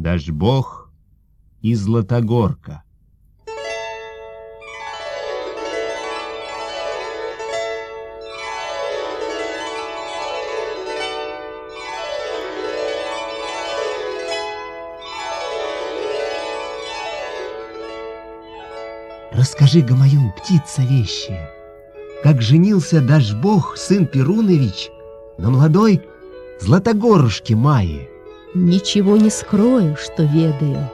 Дажбог и Златогорка. Расскажи, Гамаюн, птица вещая, как женился Дашбог, сын Перунович, на молодой Златогорушке Майе. Ничего не скрою, что ведаю.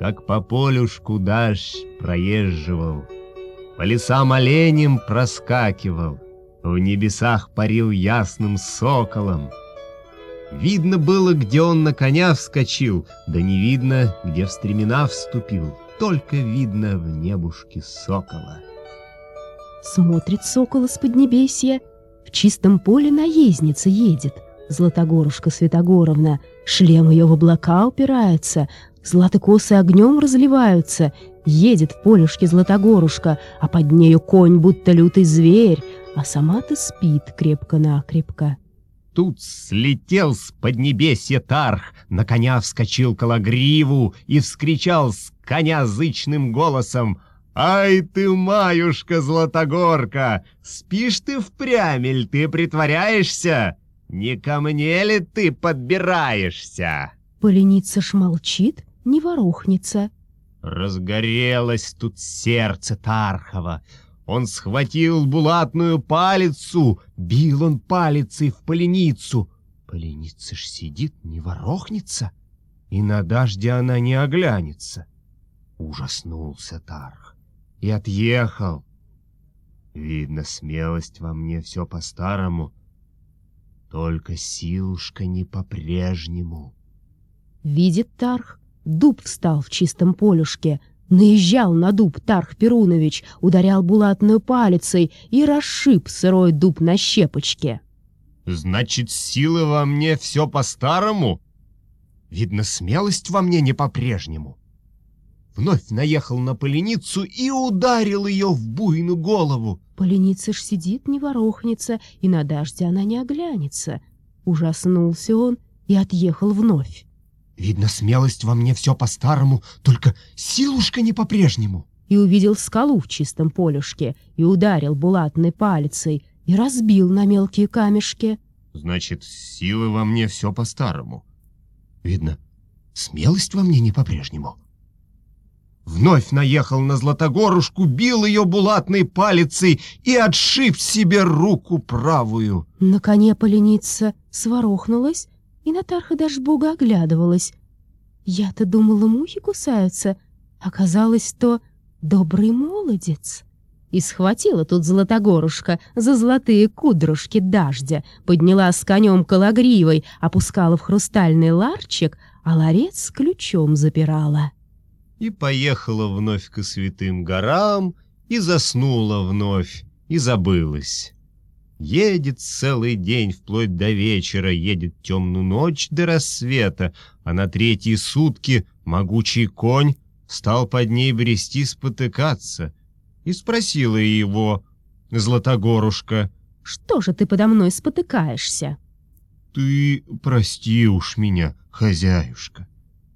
Как по полюшку дождь проезживал, По лесам оленем проскакивал, В небесах парил ясным соколом. Видно было, где он на коня вскочил, Да не видно, где в стремена вступил, Только видно в небушке сокола. Смотрит сокол из поднебесья, в чистом поле наездница едет. Златогорушка Святогоровна, шлем ее в облака упирается, златы косы огнем разливаются. Едет в полюшке Златогорушка, а под нею конь, будто лютый зверь, а сама-то спит крепко-накрепко. Тут слетел с поднебесья Тарх, на коня вскочил Калагриву и вскричал с коня зычным голосом «Ай ты, Маюшка Златогорка, спишь ты впрямь, или ты притворяешься? Не ко мне ли ты подбираешься?» Поленица ж молчит, не ворохнется. Разгорелось тут сердце Тархова. Он схватил булатную палицу, бил он палицей в поленицу. Поленица ж сидит, не ворохнется, и на дожде она не оглянется. Ужаснулся Тарх и отъехал. Видно, смелость во мне все по-старому, только силушка не по-прежнему. Видит Тарх, дуб встал в чистом полюшке, наезжал на дуб Тарх Перунович, ударял булатную палицей и расшиб сырой дуб на щепочке. Значит, силы во мне все по-старому? Видно, смелость во мне не по-прежнему. Вновь наехал на поленицу и ударил ее в буйную голову. Поленица ж сидит, не ворохнется, и на дожде она не оглянется. Ужаснулся он и отъехал вновь. Видно, смелость во мне все по-старому, только силушка не по-прежнему. И увидел скалу в чистом полюшке, и ударил булатной палицей, и разбил на мелкие камешки. Значит, силы во мне все по-старому. Видно, смелость во мне не по-прежнему. Вновь наехал на Златогорушку, бил ее булатной палицей и отшиб себе руку правую. На коне поленица сворохнулась, и Натарха даже бога оглядывалась. Я-то думала, мухи кусаются, оказалось, то добрый молодец. И схватила тут Златогорушка за золотые кудрушки дождя, подняла с конем калагривой, опускала в хрустальный ларчик, а ларец ключом запирала. И поехала вновь к святым горам, и заснула вновь, и забылась. Едет целый день вплоть до вечера, едет темную ночь до рассвета, а на третьи сутки могучий конь стал под ней брести спотыкаться. И спросила его Златогорушка, «Что же ты подо мной спотыкаешься?» «Ты прости уж меня, хозяюшка.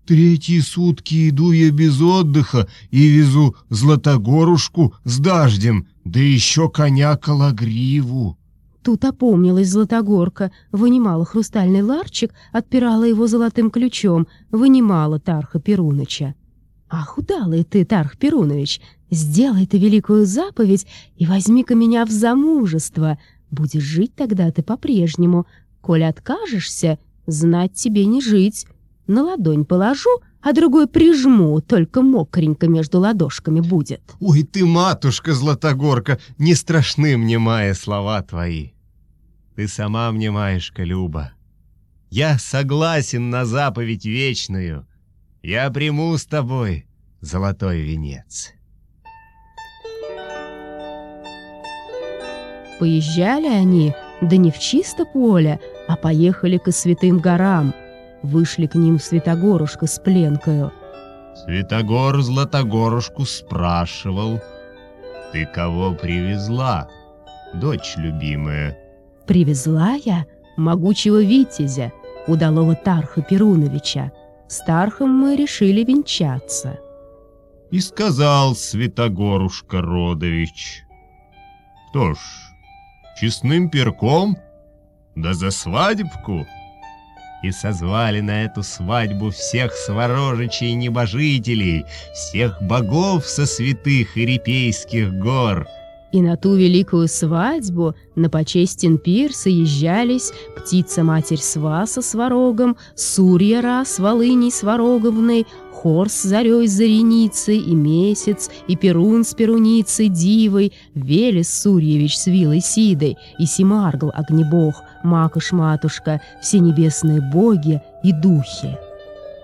Третьи сутки иду я без отдыха и везу Златогорушку с дождем, да еще коня Калагриву». Тут опомнилась Златогорка, вынимала хрустальный ларчик, отпирала его золотым ключом, вынимала Тарха Перуныча. «Ах, удалый ты, Тарх Перунович, сделай ты великую заповедь и возьми-ка меня в замужество. Будешь жить тогда ты по-прежнему. Коль откажешься, знать тебе не жить. На ладонь положу, а другой прижму, только мокренько между ладошками будет». «Ой ты, матушка Златогорка, не страшны мне мои слова твои. Ты сама мне, Маешка, Люба. Я согласен на заповедь вечную. Я приму с тобой золотой венец». Поезжали они, да не в чисто поле, а поехали к святым горам. Вышли к ним Святогорушка с пленкою. Святогор Златогорушку спрашивал, «Ты кого привезла, дочь любимая?» Привезла я могучего витязя, удалого Тарха Перуновича. С Тархом мы решили венчаться. И сказал Святогорушка Родович, «Что ж, честным перком, да за свадебку!» И созвали на эту свадьбу всех сворожичей и небожителей, всех богов со святых Ирипейских гор. И на ту великую свадьбу на почестен пир соезжались птица-матерь Сваса с Ворогом, Сурья-Ра с Волыней Свароговной, Хор с зарей Зареницей, и Месяц, и Перун с Перуницей Дивой, Велес Сурьевич с Вилой Сидой, и Симаргл Огнебог, Макуш-матушка, все небесные боги и духи.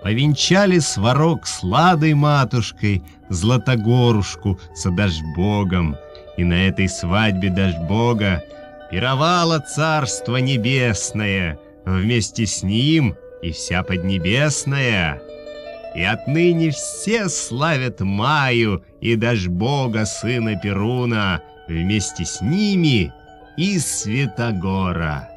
Повенчали сварог с ладой матушкой, Златогорушку с Адашбогом, и на этой свадьбе Дашбога пировало Царство Небесное, вместе с ним и вся Поднебесная. И отныне все славят Маю и Дашбога, сына Перуна, вместе с ними и Святогора.